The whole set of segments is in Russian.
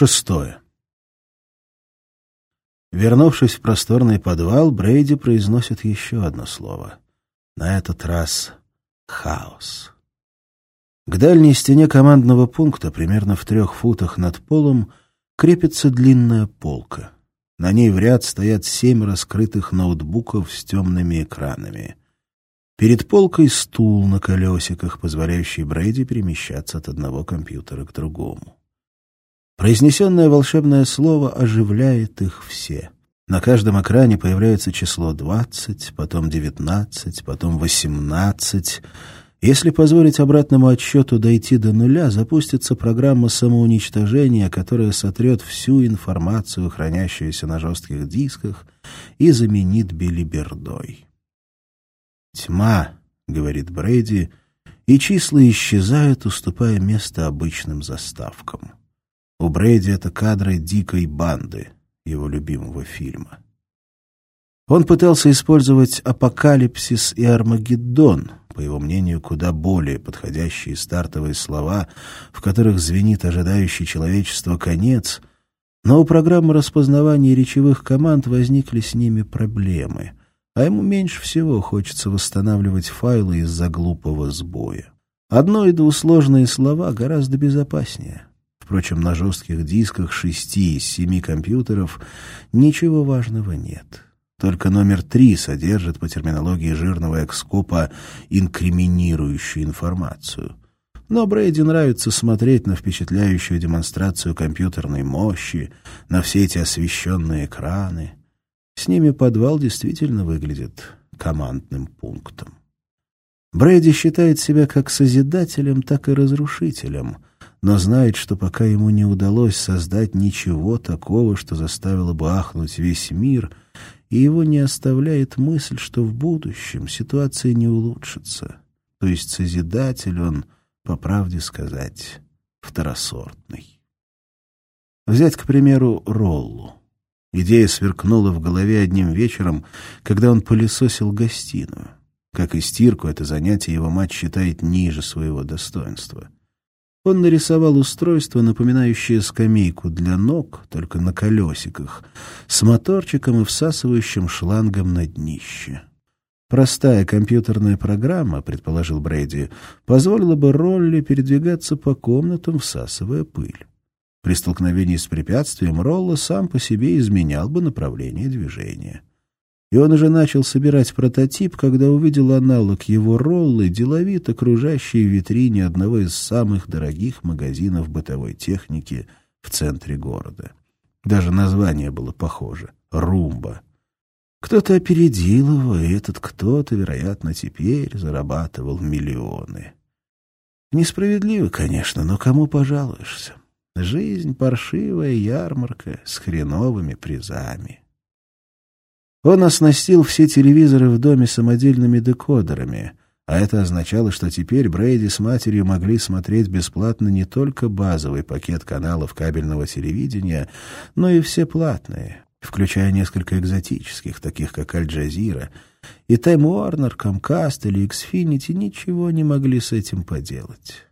Шестое. Вернувшись в просторный подвал, Брейди произносит еще одно слово. На этот раз «хаос». К дальней стене командного пункта, примерно в трех футах над полом, крепится длинная полка. На ней в ряд стоят семь раскрытых ноутбуков с темными экранами. Перед полкой стул на колесиках, позволяющий Брейди перемещаться от одного компьютера к другому. Произнесенное волшебное слово оживляет их все. На каждом экране появляется число 20, потом 19, потом 18. Если позволить обратному отсчету дойти до нуля, запустится программа самоуничтожения, которая сотрет всю информацию, хранящуюся на жестких дисках, и заменит билибердой. «Тьма», — говорит Брейди, и числа исчезают, уступая место обычным заставкам. У Брейди это кадры «Дикой банды», его любимого фильма. Он пытался использовать «апокалипсис» и «армагеддон», по его мнению, куда более подходящие стартовые слова, в которых звенит ожидающий человечество конец, но у программы распознавания речевых команд возникли с ними проблемы, а ему меньше всего хочется восстанавливать файлы из-за глупого сбоя. Одно и двусложные слова гораздо безопаснее. Впрочем, на жестких дисках шести из семи компьютеров ничего важного нет. Только номер три содержит по терминологии жирного экскопа инкриминирующую информацию. Но Брейди нравится смотреть на впечатляющую демонстрацию компьютерной мощи, на все эти освещенные экраны. С ними подвал действительно выглядит командным пунктом. Брейди считает себя как созидателем, так и разрушителем — но знает, что пока ему не удалось создать ничего такого, что заставило бы ахнуть весь мир, и его не оставляет мысль, что в будущем ситуация не улучшится. То есть Созидатель он, по правде сказать, второсортный. Взять, к примеру, Роллу. Идея сверкнула в голове одним вечером, когда он пылесосил гостиную. Как и стирку, это занятие его мать считает ниже своего достоинства — он нарисовал устройство, напоминающее скамейку для ног, только на колесиках, с моторчиком и всасывающим шлангом на днище. Простая компьютерная программа, предположил Брейди, позволила бы Ролли передвигаться по комнатам, всасывая пыль. При столкновении с препятствием Ролла сам по себе изменял бы направление движения и он уже начал собирать прототип, когда увидел аналог его роллы, деловито окружающий в витрине одного из самых дорогих магазинов бытовой техники в центре города. Даже название было похоже — «Румба». Кто-то опередил его, и этот кто-то, вероятно, теперь зарабатывал миллионы. Несправедливо, конечно, но кому пожалуешься? Жизнь — паршивая ярмарка с хреновыми призами. Он оснастил все телевизоры в доме самодельными декодерами, а это означало, что теперь Брейди с матерью могли смотреть бесплатно не только базовый пакет каналов кабельного телевидения, но и все платные, включая несколько экзотических, таких как Аль-Джазира, и Time Warner, Comcast или Xfinity ничего не могли с этим поделать.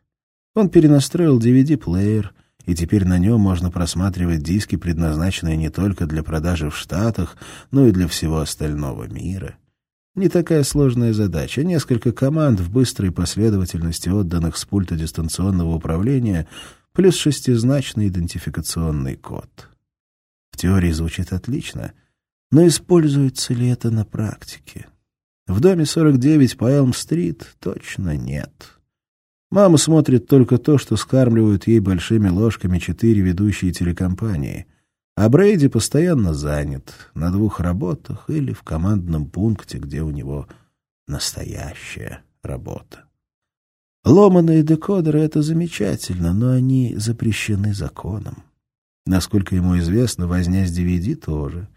Он перенастроил DVD-плеер — и теперь на нем можно просматривать диски, предназначенные не только для продажи в Штатах, но и для всего остального мира. Не такая сложная задача. Несколько команд в быстрой последовательности, отданных с пульта дистанционного управления, плюс шестизначный идентификационный код. В теории звучит отлично, но используется ли это на практике? В доме 49 по Элм-стрит точно нет. Мама смотрит только то, что скармливают ей большими ложками четыре ведущие телекомпании, а Брейди постоянно занят на двух работах или в командном пункте, где у него настоящая работа. Ломаные декодеры — это замечательно, но они запрещены законом. Насколько ему известно, возня с DVD тоже,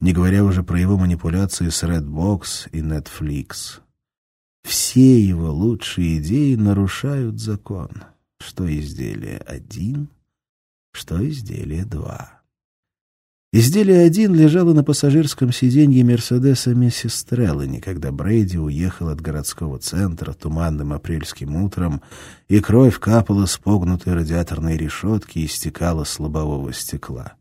не говоря уже про его манипуляции с Redbox и Netflix. Все его лучшие идеи нарушают закон. Что изделие один, что изделие два. Изделие один лежало на пассажирском сиденье Мерседеса миссис Треллани, когда Брейди уехал от городского центра туманным апрельским утром, и кровь капала с погнутой радиаторной решетки и стекала с лобового стекла.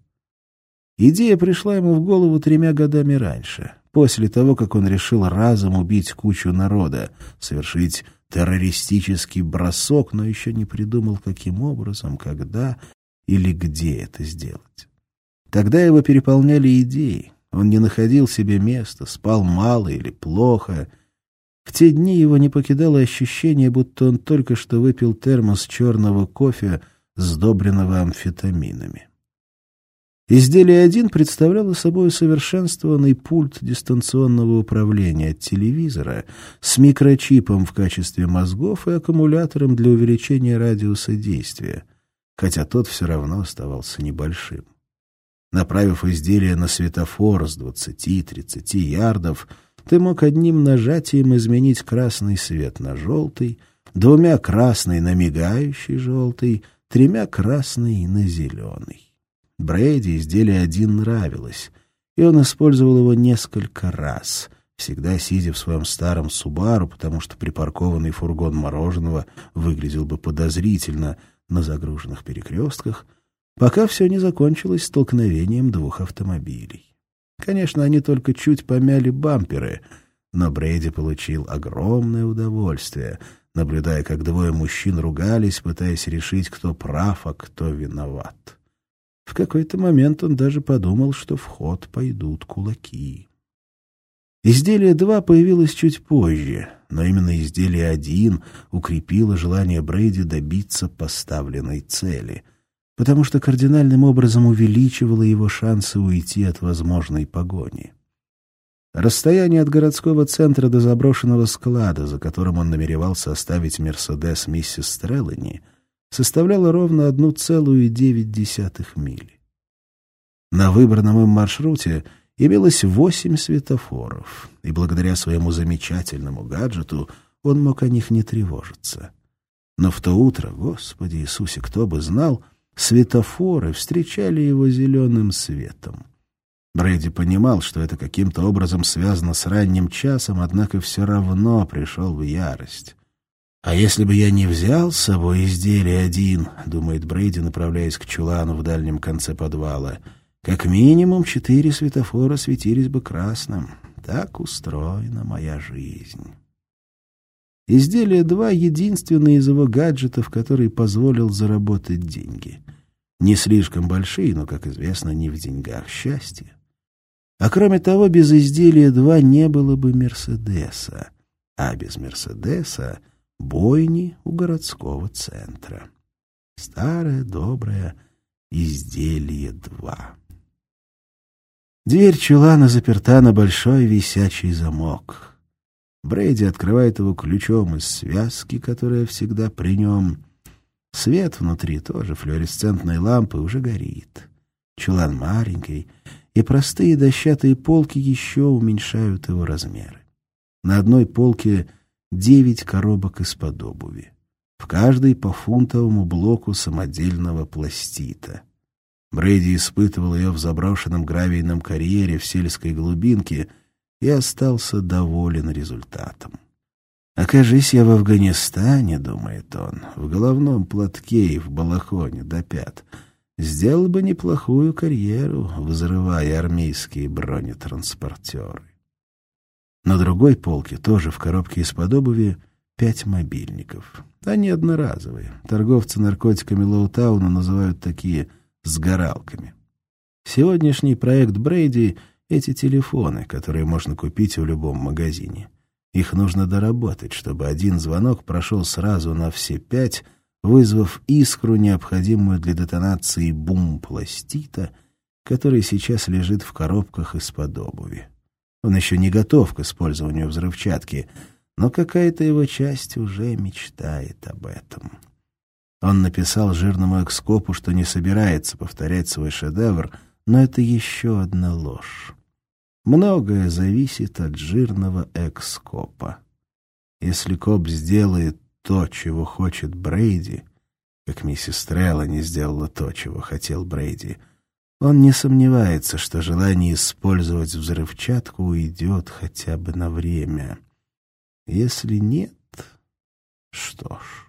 Идея пришла ему в голову тремя годами раньше, после того, как он решил разом убить кучу народа, совершить террористический бросок, но еще не придумал, каким образом, когда или где это сделать. Тогда его переполняли идеи. Он не находил себе места, спал мало или плохо. В те дни его не покидало ощущение, будто он только что выпил термос черного кофе, сдобренного амфетаминами. Изделие один представляло собой усовершенствованный пульт дистанционного управления от телевизора с микрочипом в качестве мозгов и аккумулятором для увеличения радиуса действия, хотя тот все равно оставался небольшим. Направив изделие на светофор с 20-30 ярдов, ты мог одним нажатием изменить красный свет на желтый, двумя красный на мигающий желтый, тремя красный на зеленый. Брейди изделие один нравилось, и он использовал его несколько раз, всегда сидя в своем старом Субару, потому что припаркованный фургон мороженого выглядел бы подозрительно на загруженных перекрестках, пока все не закончилось столкновением двух автомобилей. Конечно, они только чуть помяли бамперы, но Брейди получил огромное удовольствие, наблюдая, как двое мужчин ругались, пытаясь решить, кто прав, а кто виноват. В какой-то момент он даже подумал, что в ход пойдут кулаки. Изделие 2 появилось чуть позже, но именно изделие 1 укрепило желание Брейди добиться поставленной цели — потому что кардинальным образом увеличивало его шансы уйти от возможной погони. Расстояние от городского центра до заброшенного склада, за которым он намеревался оставить «Мерседес» миссис Стреллани, составляло ровно 1,9 мили. На выбранном им маршруте имелось восемь светофоров, и благодаря своему замечательному гаджету он мог о них не тревожиться. Но в то утро, Господи Иисусе, кто бы знал — Светофоры встречали его зеленым светом. Брэди понимал, что это каким-то образом связано с ранним часом, однако все равно пришел в ярость. «А если бы я не взял с собой изделие один», — думает Брейди, направляясь к чулану в дальнем конце подвала, «как минимум четыре светофора светились бы красным. Так устроена моя жизнь». Изделие 2 — единственный из его гаджетов, который позволил заработать деньги. Не слишком большие, но, как известно, не в деньгах счастье. А кроме того, без изделия 2 не было бы Мерседеса, а без Мерседеса — бойни у городского центра. Старое доброе изделие 2. Дверь чулана заперта на большой висячий замок. Брейди открывает его ключом из связки, которая всегда при нем. Свет внутри тоже флуоресцентной лампы уже горит. Чулан маленький, и простые дощатые полки еще уменьшают его размеры. На одной полке девять коробок из-под обуви. В каждой по фунтовому блоку самодельного пластита. Брейди испытывал ее в заброшенном гравийном карьере в сельской глубинке — и остался доволен результатом. «Окажись я в Афганистане, — думает он, — в головном платке и в балахоне до пят, сделал бы неплохую карьеру, взрывая армейские бронетранспортеры». На другой полке, тоже в коробке из-под обуви, пять мобильников. Они одноразовые. Торговцы наркотиками Лоутауна называют такие «сгоралками». Сегодняшний проект Брейди — эти телефоны, которые можно купить в любом магазине. Их нужно доработать, чтобы один звонок прошел сразу на все пять, вызвав искру, необходимую для детонации бум-пластита, который сейчас лежит в коробках из-под обуви. Он еще не готов к использованию взрывчатки, но какая-то его часть уже мечтает об этом. Он написал жирному экскопу, что не собирается повторять свой шедевр, но это еще одна ложь. Многое зависит от жирного экс-копа. Если коп сделает то, чего хочет Брейди, как миссис Трелла не сделала то, чего хотел Брейди, Он не сомневается, что желание использовать взрывчатку уйдет хотя бы на время. Если нет, что ж...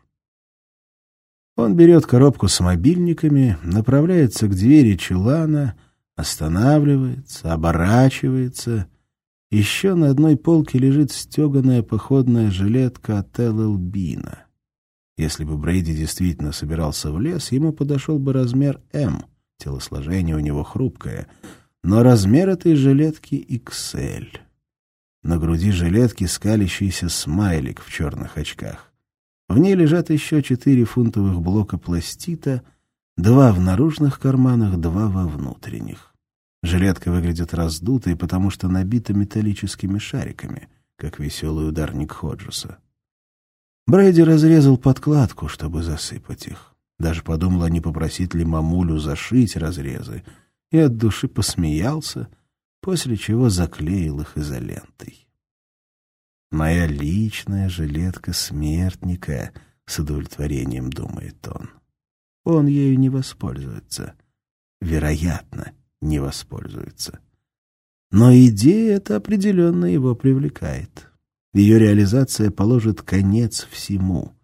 Он берет коробку с мобильниками, направляется к двери чулана, останавливается, оборачивается. Еще на одной полке лежит стеганая походная жилетка от ЛЛ Бина. Если бы Брейди действительно собирался в лес, ему подошел бы размер «М». Телосложение у него хрупкое. Но размер этой жилетки XL. На груди жилетки скалящийся смайлик в черных очках. В ней лежат еще четыре фунтовых блока пластита, два в наружных карманах, два во внутренних. Жилетка выглядит раздутой, потому что набита металлическими шариками, как веселый ударник Ходжеса. Брейди разрезал подкладку, чтобы засыпать их. Даже подумал, а не попросить ли мамулю зашить разрезы, и от души посмеялся, после чего заклеил их изолентой. Моя личная жилетка смертника, с удовлетворением думает он. Он ею не воспользуется. Вероятно, не воспользуется. Но идея эта определенно его привлекает. Ее реализация положит конец всему.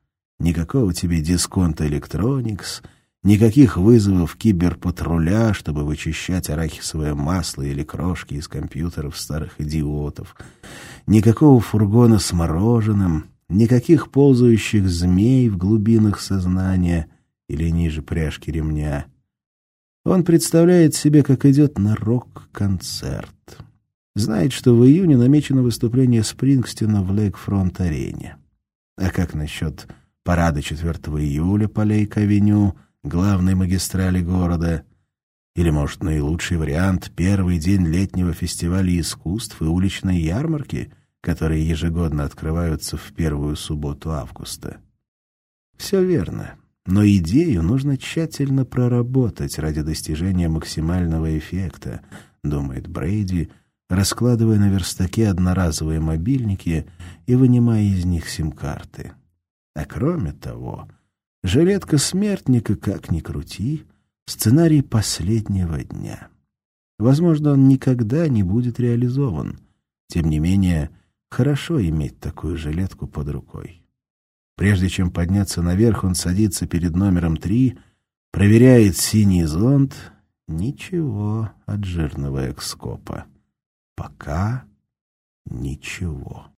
Никакого тебе дисконта Electronics — Никаких вызовов киберпатруля, чтобы вычищать арахисовое масло или крошки из компьютеров старых идиотов. Никакого фургона с мороженым, никаких ползающих змей в глубинах сознания или ниже пряжки ремня. Он представляет себе, как идет на рок-концерт. Знает, что в июне намечено выступление Спрингстина в Лейк-фронт-арене. А как насчет парада 4 июля по Лейк-авеню — главной магистрали города. Или, может, наилучший вариант — первый день летнего фестиваля искусств и уличной ярмарки, которые ежегодно открываются в первую субботу августа. Все верно, но идею нужно тщательно проработать ради достижения максимального эффекта, думает Брейди, раскладывая на верстаке одноразовые мобильники и вынимая из них сим-карты. А кроме того... Жилетка смертника, как ни крути, сценарий последнего дня. Возможно, он никогда не будет реализован. Тем не менее, хорошо иметь такую жилетку под рукой. Прежде чем подняться наверх, он садится перед номером три, проверяет синий зонт. Ничего от жирного экскопа. Пока ничего.